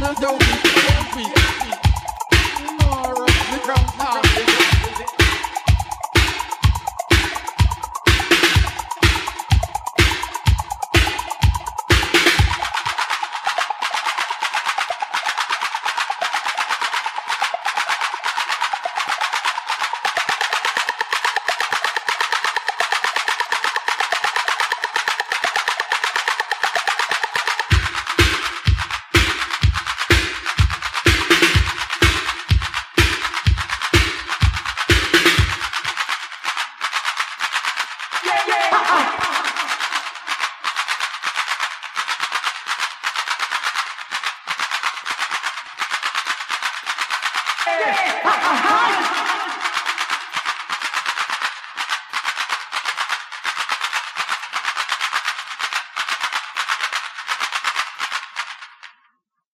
Don't be, don't be, don't be. All right. Ha ha ha!